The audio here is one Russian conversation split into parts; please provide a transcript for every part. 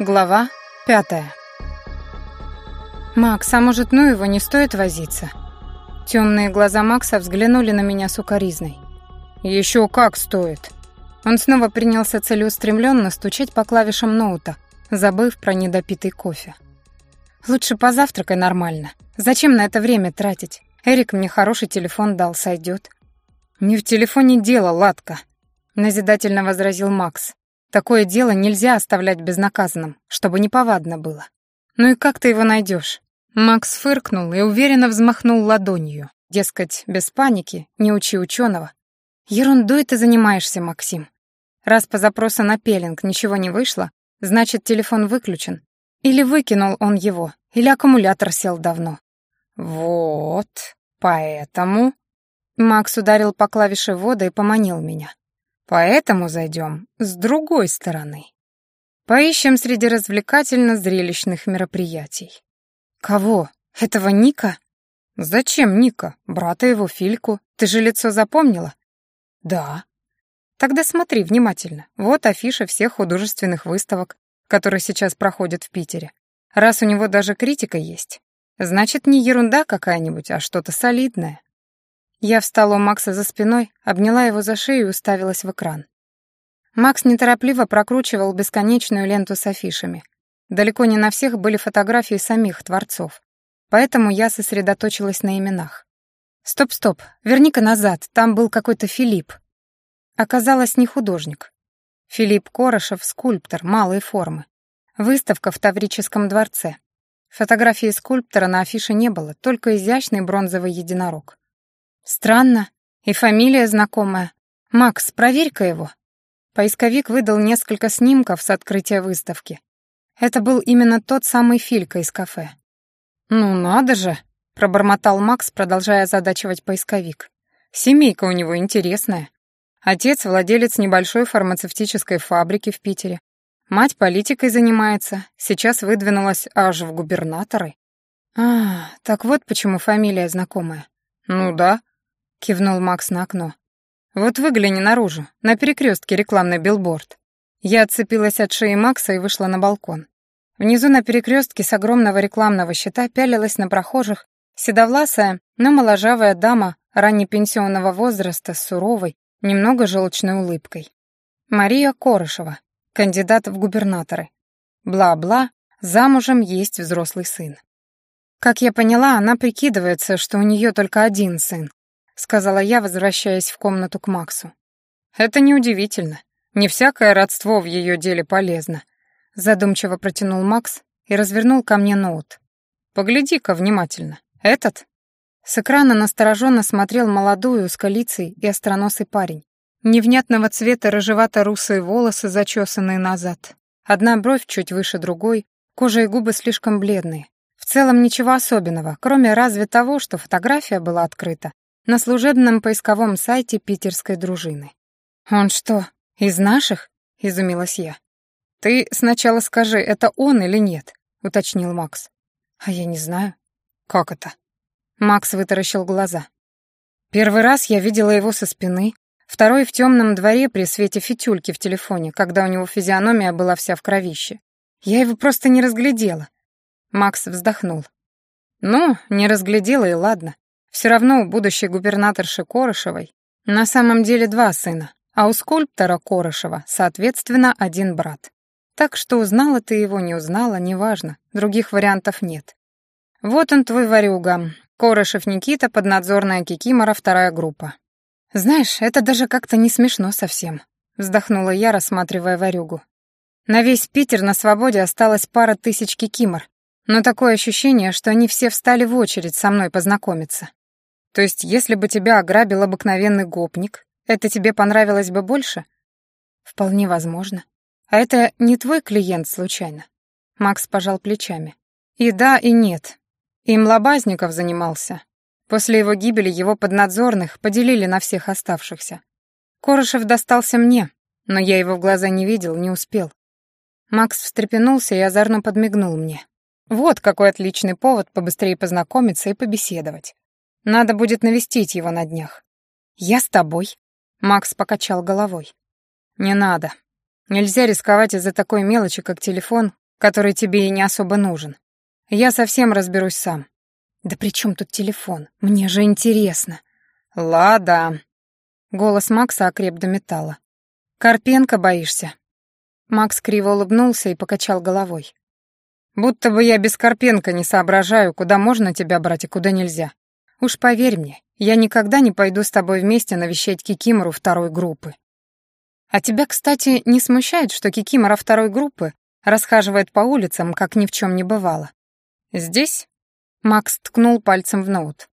Глава пятая. «Макс, а может, ну его не стоит возиться?» Темные глаза Макса взглянули на меня сукоризной. «Еще как стоит!» Он снова принялся целеустремленно стучать по клавишам ноута, забыв про недопитый кофе. «Лучше позавтракай нормально. Зачем на это время тратить? Эрик мне хороший телефон дал, сойдет». «Не в телефоне дело, Ладка», — назидательно возразил Макс, Такое дело нельзя оставлять безнаказанным, чтобы неповадно было. Ну и как ты его найдешь? Макс фыркнул и уверенно взмахнул ладонью. Дескать, без паники, не учи ученого. Ерундой ты занимаешься, Максим. Раз по запросу на пелинг ничего не вышло, значит, телефон выключен. Или выкинул он его, или аккумулятор сел давно. Вот, поэтому... Макс ударил по клавише ввода и поманил меня. Поэтому зайдем с другой стороны. Поищем среди развлекательно-зрелищных мероприятий. Кого? Этого Ника? Зачем Ника? Брата его Фильку. Ты же лицо запомнила? Да. Тогда смотри внимательно. Вот афиша всех художественных выставок, которые сейчас проходят в Питере. Раз у него даже критика есть, значит, не ерунда какая-нибудь, а что-то солидное. Я встала у Макса за спиной, обняла его за шею и уставилась в экран. Макс неторопливо прокручивал бесконечную ленту с афишами. Далеко не на всех были фотографии самих творцов, поэтому я сосредоточилась на именах. «Стоп-стоп, верни-ка назад, там был какой-то Филипп». Оказалось, не художник. Филипп Корошев — скульптор малой формы. Выставка в Таврическом дворце. Фотографии скульптора на афише не было, только изящный бронзовый единорог. Странно. И фамилия знакомая. Макс, проверь-ка его. Поисковик выдал несколько снимков с открытия выставки. Это был именно тот самый Филька из кафе. «Ну надо же», — пробормотал Макс, продолжая задачивать поисковик. «Семейка у него интересная. Отец — владелец небольшой фармацевтической фабрики в Питере. Мать политикой занимается, сейчас выдвинулась аж в губернаторы. А, так вот почему фамилия знакомая. Ну да, кивнул Макс на окно. Вот выгляни наружу, на перекрестке рекламный билборд. Я отцепилась от шеи Макса и вышла на балкон. Внизу на перекрестке с огромного рекламного щита пялилась на прохожих седовласая, но моложавая дама раннепенсионного возраста с суровой, немного желчной улыбкой. Мария Корышева, кандидат в губернаторы. Бла-бла, замужем есть взрослый сын. Как я поняла, она прикидывается, что у нее только один сын, сказала я, возвращаясь в комнату к Максу. Это неудивительно. Не всякое родство в ее деле полезно, задумчиво протянул Макс и развернул ко мне ноут. Погляди-ка внимательно. Этот? С экрана настороженно смотрел молодой, узколицый и остроносый парень. Невнятного цвета рыжевато-русые волосы, зачесанные назад. Одна бровь чуть выше другой, кожа и губы слишком бледные. В целом ничего особенного, кроме разве того, что фотография была открыта на служебном поисковом сайте питерской дружины. «Он что, из наших?» — изумилась я. «Ты сначала скажи, это он или нет?» — уточнил Макс. «А я не знаю». «Как это?» Макс вытаращил глаза. «Первый раз я видела его со спины, второй в темном дворе при свете фитюльки в телефоне, когда у него физиономия была вся в кровище. Я его просто не разглядела». Макс вздохнул. «Ну, не разглядела и ладно. Все равно у будущей губернаторши Корышевой на самом деле два сына, а у скульптора Корышева, соответственно, один брат. Так что узнала ты его, не узнала, неважно, других вариантов нет. Вот он твой варюга. Корышев Никита, поднадзорная Кикимора, вторая группа. Знаешь, это даже как-то не смешно совсем, вздохнула я, рассматривая варюгу. На весь Питер на свободе осталось пара тысяч кикимор, но такое ощущение, что они все встали в очередь со мной познакомиться. То есть, если бы тебя ограбил обыкновенный гопник, это тебе понравилось бы больше? Вполне возможно. А это не твой клиент случайно? Макс пожал плечами. И да, и нет. Им Лобазников занимался. После его гибели его поднадзорных поделили на всех оставшихся. Корышев достался мне, но я его в глаза не видел, не успел. Макс встрепенулся и озорно подмигнул мне. Вот какой отличный повод побыстрее познакомиться и побеседовать. Надо будет навестить его на днях. Я с тобой. Макс покачал головой. Не надо. Нельзя рисковать из-за такой мелочи, как телефон, который тебе и не особо нужен. Я совсем разберусь сам. Да при чем тут телефон? Мне же интересно. Лада. Голос Макса окреп до металла. Карпенко боишься? Макс криво улыбнулся и покачал головой. Будто бы я без Карпенко не соображаю, куда можно тебя брать и куда нельзя. Уж поверь мне, я никогда не пойду с тобой вместе навещать Кикимору второй группы. А тебя, кстати, не смущает, что Кикимора второй группы расхаживает по улицам, как ни в чем не бывало? Здесь? Макс ткнул пальцем в ноут.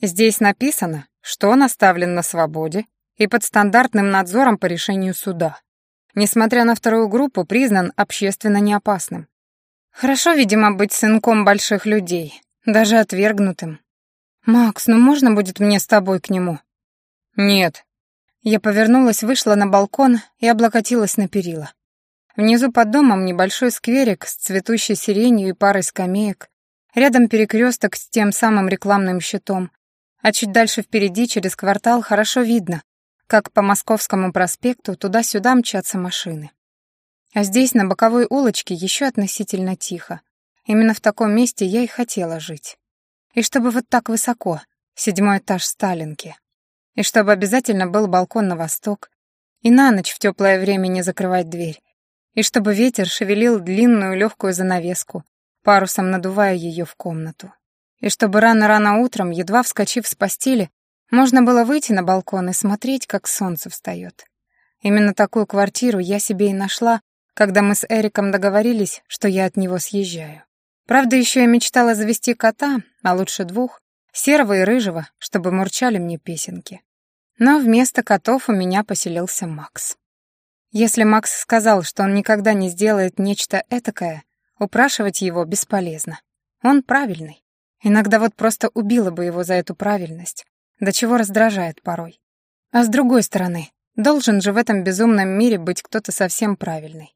Здесь написано, что он оставлен на свободе и под стандартным надзором по решению суда несмотря на вторую группу, признан общественно неопасным. Хорошо, видимо, быть сынком больших людей, даже отвергнутым. «Макс, ну можно будет мне с тобой к нему?» «Нет». Я повернулась, вышла на балкон и облокотилась на перила. Внизу под домом небольшой скверик с цветущей сиренью и парой скамеек. Рядом перекресток с тем самым рекламным щитом. А чуть дальше впереди, через квартал, хорошо видно, как по Московскому проспекту туда-сюда мчатся машины. А здесь, на боковой улочке, еще относительно тихо. Именно в таком месте я и хотела жить. И чтобы вот так высоко, седьмой этаж Сталинки. И чтобы обязательно был балкон на восток. И на ночь в теплое время не закрывать дверь. И чтобы ветер шевелил длинную легкую занавеску, парусом надувая ее в комнату. И чтобы рано-рано утром, едва вскочив с постели, можно было выйти на балкон и смотреть, как солнце встает. Именно такую квартиру я себе и нашла, когда мы с Эриком договорились, что я от него съезжаю. Правда, еще я мечтала завести кота, а лучше двух, серого и рыжего, чтобы мурчали мне песенки. Но вместо котов у меня поселился Макс. Если Макс сказал, что он никогда не сделает нечто этакое, упрашивать его бесполезно. Он правильный. Иногда вот просто убила бы его за эту правильность, до чего раздражает порой. А с другой стороны, должен же в этом безумном мире быть кто-то совсем правильный.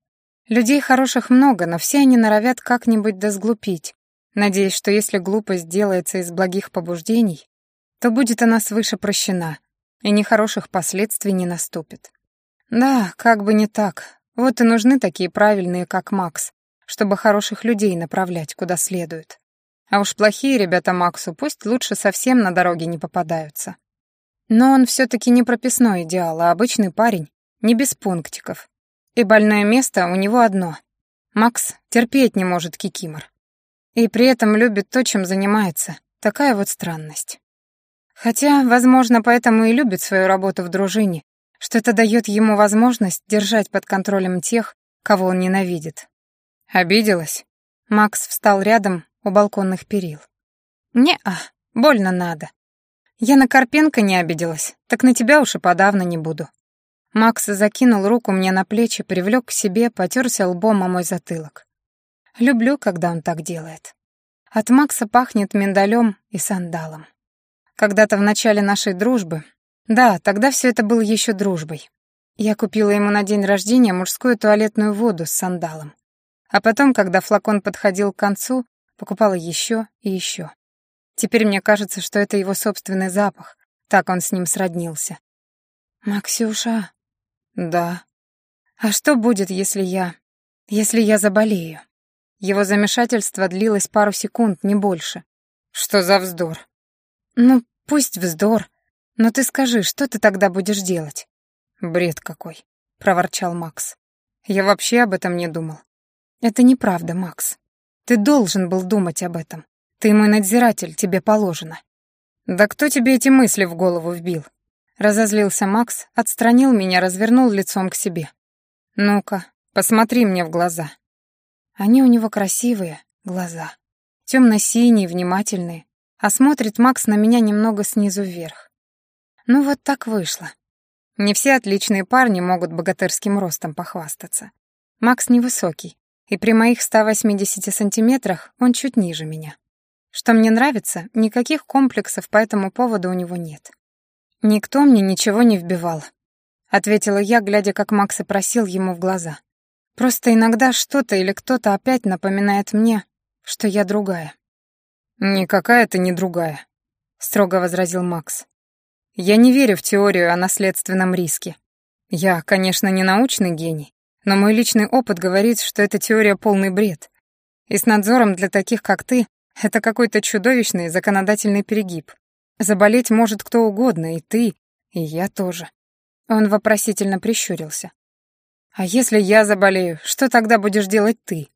Людей хороших много, но все они норовят как-нибудь досглупить, надеясь, что если глупость делается из благих побуждений, то будет она свыше прощена, и нехороших последствий не наступит. Да, как бы не так. Вот и нужны такие правильные, как Макс, чтобы хороших людей направлять куда следует. А уж плохие ребята Максу пусть лучше совсем на дороге не попадаются. Но он все-таки не прописной идеал, а обычный парень, не без пунктиков. И больное место у него одно. Макс терпеть не может кикимор. И при этом любит то, чем занимается. Такая вот странность. Хотя, возможно, поэтому и любит свою работу в дружине, что это дает ему возможность держать под контролем тех, кого он ненавидит. Обиделась? Макс встал рядом, у балконных перил. «Не-а, больно надо. Я на Карпенко не обиделась, так на тебя уж и подавно не буду». Макс закинул руку мне на плечи, привлек к себе, потерся лбом о мой затылок. Люблю, когда он так делает. От Макса пахнет миндалем и сандалом. Когда-то в начале нашей дружбы, да, тогда все это было еще дружбой. Я купила ему на день рождения мужскую туалетную воду с сандалом. А потом, когда флакон подходил к концу, покупала еще и еще. Теперь мне кажется, что это его собственный запах, так он с ним сроднился. «Максюша?» «Да». «А что будет, если я... если я заболею?» Его замешательство длилось пару секунд, не больше. «Что за вздор?» «Ну, пусть вздор. Но ты скажи, что ты тогда будешь делать?» «Бред какой», — проворчал Макс. «Я вообще об этом не думал». «Это неправда, Макс. Ты должен был думать об этом. Ты мой надзиратель, тебе положено. Да кто тебе эти мысли в голову вбил? Разозлился Макс, отстранил меня, развернул лицом к себе. Ну-ка, посмотри мне в глаза. Они у него красивые, глаза. Темно-синие, внимательные. А смотрит Макс на меня немного снизу вверх. Ну вот так вышло. Не все отличные парни могут богатырским ростом похвастаться. Макс невысокий, и при моих 180 сантиметрах он чуть ниже меня. Что мне нравится, никаких комплексов по этому поводу у него нет. «Никто мне ничего не вбивал», — ответила я, глядя, как Макс и просил ему в глаза. «Просто иногда что-то или кто-то опять напоминает мне, что я другая». «Никакая ты не другая», — строго возразил Макс. «Я не верю в теорию о наследственном риске. Я, конечно, не научный гений, но мой личный опыт говорит, что эта теория полный бред. И с надзором для таких, как ты, это какой-то чудовищный законодательный перегиб. Заболеть может кто угодно, и ты, и я тоже. Он вопросительно прищурился. «А если я заболею, что тогда будешь делать ты?»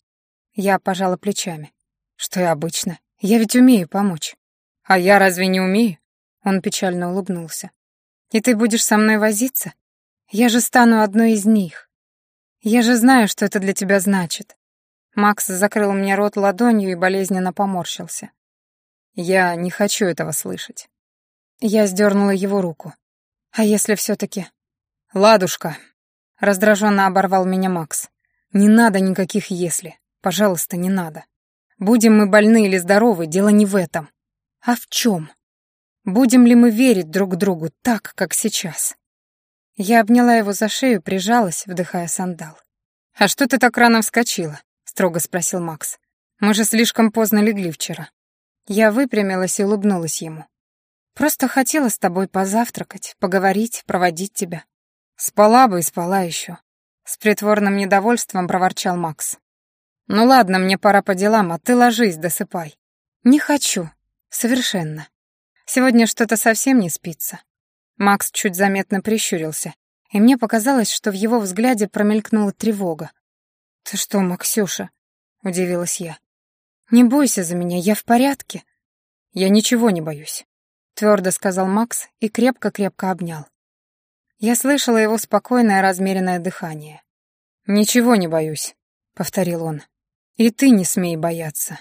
Я пожала плечами. «Что и обычно. Я ведь умею помочь». «А я разве не умею?» Он печально улыбнулся. «И ты будешь со мной возиться? Я же стану одной из них. Я же знаю, что это для тебя значит». Макс закрыл мне рот ладонью и болезненно поморщился. «Я не хочу этого слышать». Я сдернула его руку. «А если все-таки...» «Ладушка», — раздраженно оборвал меня Макс. «Не надо никаких «если». Пожалуйста, не надо. Будем мы больны или здоровы, дело не в этом. А в чем? Будем ли мы верить друг другу так, как сейчас?» Я обняла его за шею, прижалась, вдыхая сандал. «А что ты так рано вскочила?» — строго спросил Макс. «Мы же слишком поздно легли вчера». Я выпрямилась и улыбнулась ему. «Просто хотела с тобой позавтракать, поговорить, проводить тебя. «Спала бы и спала еще», — с притворным недовольством проворчал Макс. «Ну ладно, мне пора по делам, а ты ложись, досыпай». «Не хочу. Совершенно. Сегодня что-то совсем не спится». Макс чуть заметно прищурился, и мне показалось, что в его взгляде промелькнула тревога. «Ты что, Максюша?» — удивилась я. «Не бойся за меня, я в порядке». «Я ничего не боюсь», — твердо сказал Макс и крепко-крепко обнял. Я слышала его спокойное размеренное дыхание. «Ничего не боюсь», — повторил он. «И ты не смей бояться».